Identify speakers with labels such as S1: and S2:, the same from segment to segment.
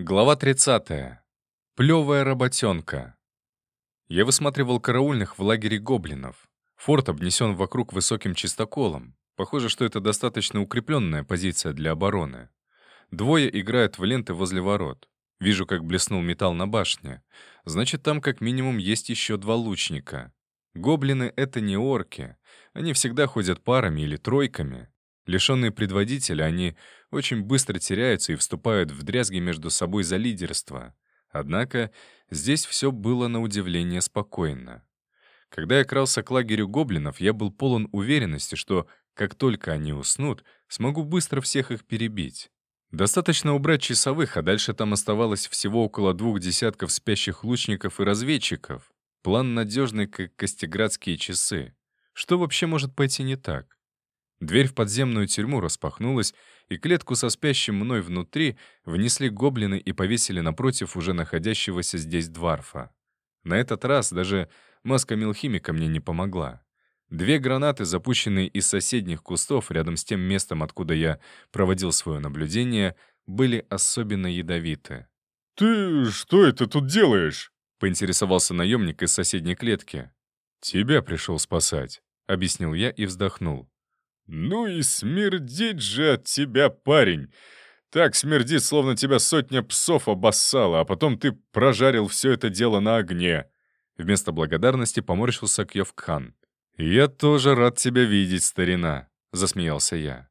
S1: Глава 30. Плевая работенка. Я высматривал караульных в лагере гоблинов. Форт обнесен вокруг высоким чистоколом. Похоже, что это достаточно укрепленная позиция для обороны. Двое играют в ленты возле ворот. Вижу, как блеснул металл на башне. Значит, там как минимум есть еще два лучника. Гоблины — это не орки. Они всегда ходят парами или тройками. Лишенные предводителя, они очень быстро теряются и вступают в дрязги между собой за лидерство. Однако здесь все было на удивление спокойно. Когда я крался к лагерю гоблинов, я был полон уверенности, что, как только они уснут, смогу быстро всех их перебить. Достаточно убрать часовых, а дальше там оставалось всего около двух десятков спящих лучников и разведчиков. План надежный, как костеградские часы. Что вообще может пойти не так? Дверь в подземную тюрьму распахнулась, и клетку со спящим мной внутри внесли гоблины и повесили напротив уже находящегося здесь дворфа. На этот раз даже маска мелхимика мне не помогла. Две гранаты, запущенные из соседних кустов рядом с тем местом, откуда я проводил свое наблюдение, были особенно ядовиты.
S2: «Ты что это тут делаешь?»
S1: — поинтересовался наемник из соседней клетки.
S2: «Тебя пришел спасать», — объяснил я и вздохнул. «Ну и смердеть же от тебя, парень! Так смердит, словно тебя сотня псов обоссала, а потом ты прожарил все это дело на огне!»
S1: Вместо благодарности поморщился Кьевкхан. «Я тоже рад тебя видеть, старина», — засмеялся я.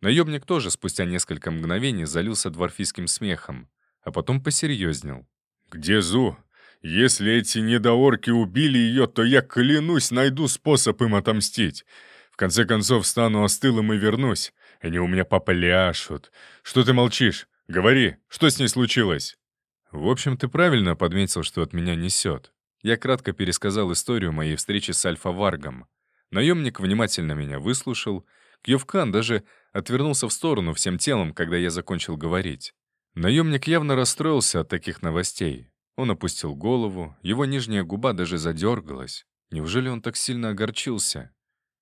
S1: Наемник тоже спустя несколько мгновений залился дворфийским смехом, а потом посерьезнел.
S2: «Где Зу? Если эти недоорки убили ее, то я, клянусь, найду способ им отомстить конце концов, стану остылым и вернусь. Они у меня попляшут. Что ты молчишь? Говори, что с ней случилось?»
S1: «В общем, ты правильно подметил, что от меня несет. Я кратко пересказал историю моей встречи с Альфа-Варгом. Наемник внимательно меня выслушал. Кьевкан даже отвернулся в сторону всем телом, когда я закончил говорить. Наемник явно расстроился от таких новостей. Он опустил голову, его нижняя губа даже задергалась. Неужели он так сильно огорчился?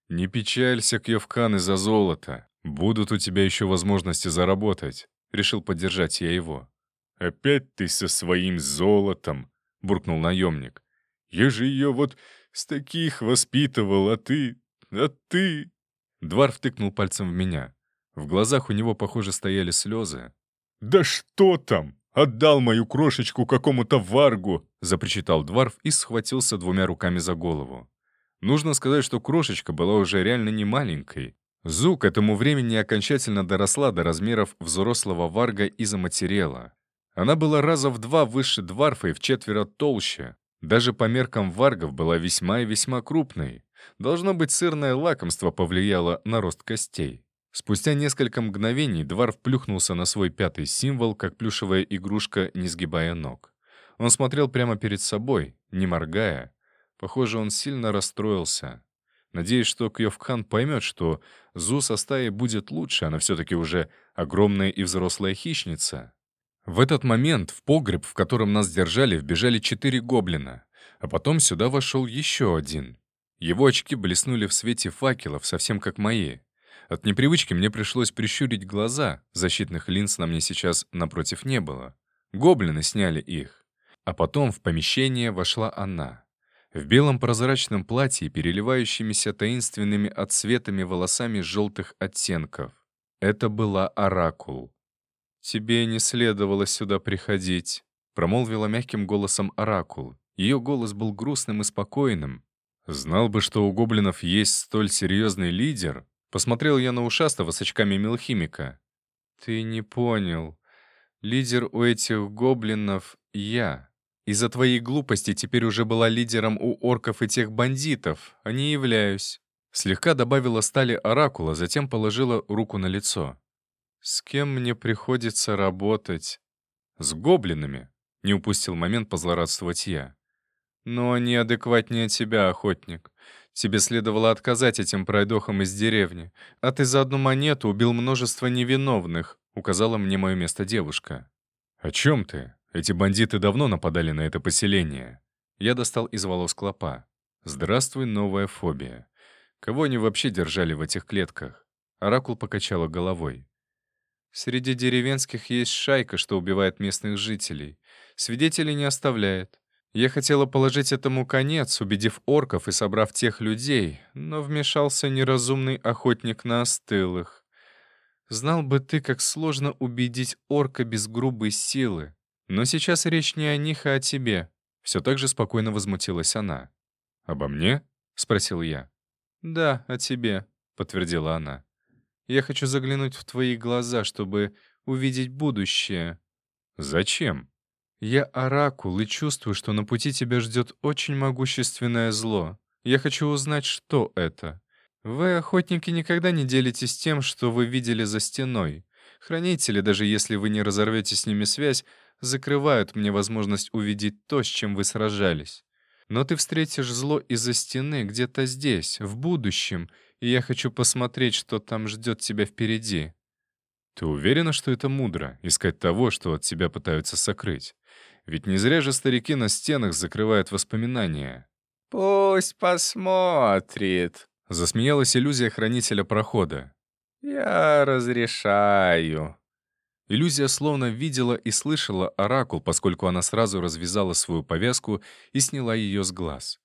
S1: «Не печалься, Кьевкан, из-за золота. Будут у тебя еще возможности заработать», — решил поддержать я его.
S2: «Опять ты со своим золотом», — буркнул наемник. «Я же ее вот с таких воспитывал, а ты... а ты...»
S1: Двар втыкнул пальцем в меня. В глазах у него, похоже, стояли слезы.
S2: «Да что там? Отдал мою крошечку какому-то варгу!»
S1: — запричитал Дварф и схватился двумя руками за голову. Нужно сказать, что крошечка была уже реально не маленькой. Зу к этому времени окончательно доросла до размеров взрослого варга и заматерела. Она была раза в два выше дварфа и в четверо толще. Даже по меркам варгов была весьма и весьма крупной. Должно быть, сырное лакомство повлияло на рост костей. Спустя несколько мгновений Дварф плюхнулся на свой пятый символ, как плюшевая игрушка, не сгибая ног. Он смотрел прямо перед собой, не моргая, Похоже, он сильно расстроился. Надеюсь, что Кьёвкхан поймет, что Зу со стаей будет лучше, она все-таки уже огромная и взрослая хищница. В этот момент в погреб, в котором нас держали, вбежали четыре гоблина, а потом сюда вошел еще один. Его очки блеснули в свете факелов, совсем как мои. От непривычки мне пришлось прищурить глаза, защитных линз на мне сейчас напротив не было. Гоблины сняли их. А потом в помещение вошла она в белом прозрачном платье, переливающимися таинственными отцветами волосами желтых оттенков. Это была Оракул. «Тебе не следовало сюда приходить», — промолвила мягким голосом Оракул. Ее голос был грустным и спокойным. «Знал бы, что у гоблинов есть столь серьезный лидер», — посмотрел я на ушастого с очками мелхимика. «Ты не понял. Лидер у этих гоблинов — я». Из-за твоей глупости теперь уже была лидером у орков и тех бандитов, а не являюсь». Слегка добавила стали оракула, затем положила руку на лицо. «С кем мне приходится работать?» «С гоблинами», — не упустил момент позлорадствовать я. «Но они адекватнее тебя, охотник. Тебе следовало отказать этим пройдохам из деревни, а ты за одну монету убил множество невиновных», — указала мне мое место девушка. «О чем ты?» Эти бандиты давно нападали на это поселение. Я достал из волос клопа. Здравствуй, новая фобия. Кого они вообще держали в этих клетках? Оракул покачала головой. Среди деревенских есть шайка, что убивает местных жителей. Свидетелей не оставляет. Я хотела положить этому конец, убедив орков и собрав тех людей, но вмешался неразумный охотник на остылых. Знал бы ты, как сложно убедить орка без грубой силы. Но сейчас речь не о них, а о тебе. Все так же спокойно возмутилась она. «Обо мне?» — спросил я. «Да, о тебе», — подтвердила она. «Я хочу заглянуть в твои глаза, чтобы увидеть будущее». «Зачем?» «Я оракул и чувствую, что на пути тебя ждет очень могущественное зло. Я хочу узнать, что это. Вы, охотники, никогда не делитесь тем, что вы видели за стеной. Хранители, даже если вы не разорвете с ними связь, закрывают мне возможность увидеть то, с чем вы сражались. Но ты встретишь зло из-за стены где-то здесь, в будущем, и я хочу посмотреть, что там ждет тебя впереди. Ты уверена, что это мудро — искать того, что от тебя пытаются сокрыть? Ведь не зря же старики на стенах закрывают воспоминания.
S3: «Пусть посмотрит», —
S1: засмеялась иллюзия хранителя прохода.
S3: «Я разрешаю».
S1: Иллюзия словно видела и слышала оракул, поскольку она сразу развязала свою повязку и сняла ее с глаз.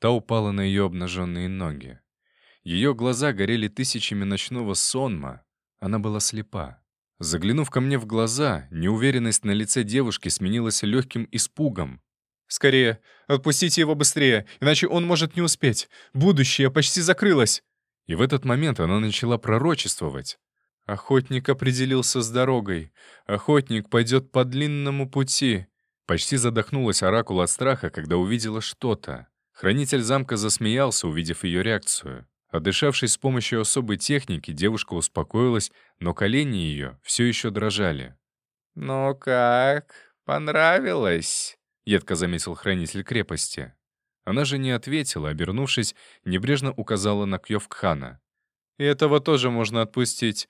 S1: Та упала на ее обнаженные ноги. Ее глаза горели тысячами ночного сонма. Она была слепа. Заглянув ко мне в глаза, неуверенность на лице девушки сменилась легким испугом. «Скорее, отпустите его быстрее, иначе он может не успеть. Будущее почти закрылось!» И в этот момент она начала пророчествовать. Охотник определился с дорогой. Охотник пойдет по длинному пути. Почти задохнулась Оракул от страха, когда увидела что-то. Хранитель замка засмеялся, увидев ее реакцию. Отдышавшись с помощью особой техники, девушка успокоилась, но колени ее все еще дрожали.
S3: «Ну как, понравилось?»
S1: — едко заметил хранитель крепости. Она же не ответила, обернувшись, небрежно указала на Кьёвкхана. «И этого тоже можно отпустить.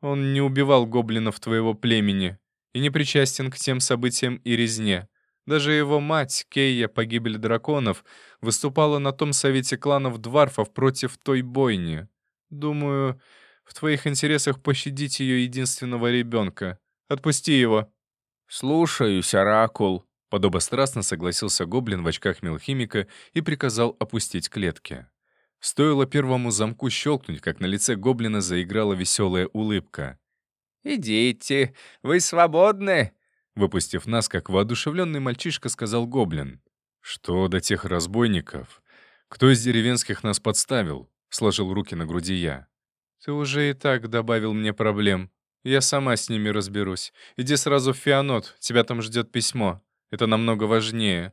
S1: Он не убивал гоблинов твоего племени и не причастен к тем событиям и резне. Даже его мать, Кейя, погибель драконов, выступала на том совете кланов дварфов против той бойни. Думаю, в твоих интересах пощадить ее единственного ребенка. Отпусти его».
S3: «Слушаюсь, Оракул», —
S1: подобострастно согласился гоблин в очках мелхимика и приказал опустить клетки. Стоило первому замку щелкнуть, как на лице гоблина заиграла веселая улыбка.
S3: «Идите, вы свободны!»
S1: Выпустив нас, как воодушевленный мальчишка, сказал гоблин. «Что до тех разбойников? Кто из деревенских нас подставил?» — сложил руки на груди я. «Ты уже и так добавил мне проблем. Я сама с ними разберусь. Иди сразу в Фианот, тебя там ждет письмо. Это намного важнее».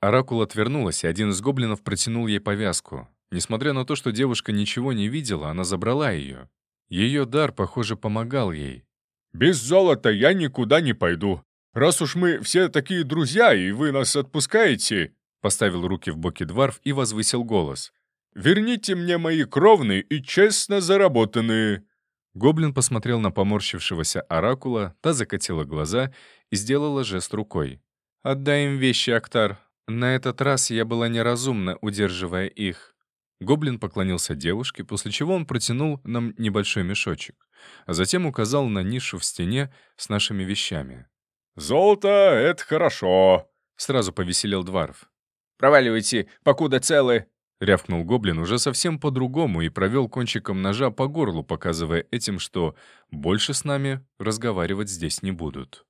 S1: Оракул отвернулась, и один из гоблинов протянул ей повязку. Несмотря на то, что девушка ничего не видела, она забрала ее. Ее дар, похоже, помогал ей.
S2: «Без золота я никуда не пойду. Раз уж мы все такие друзья, и вы нас отпускаете...»
S1: Поставил руки в боки дворф и возвысил голос.
S2: «Верните мне мои кровные и честно заработанные!»
S1: Гоблин посмотрел на поморщившегося оракула, та закатила глаза и сделала жест рукой. «Отдай им вещи, Актар. На этот раз я была неразумна, удерживая их. Гоблин поклонился девушке, после чего он протянул нам небольшой мешочек, а затем указал на нишу в стене с нашими вещами.
S2: «Золото — это хорошо!»
S1: — сразу повеселел Дварф.
S3: «Проваливайте, покуда целы!»
S1: — рявкнул гоблин уже совсем по-другому и провел кончиком ножа по горлу, показывая этим, что больше с нами разговаривать здесь не будут.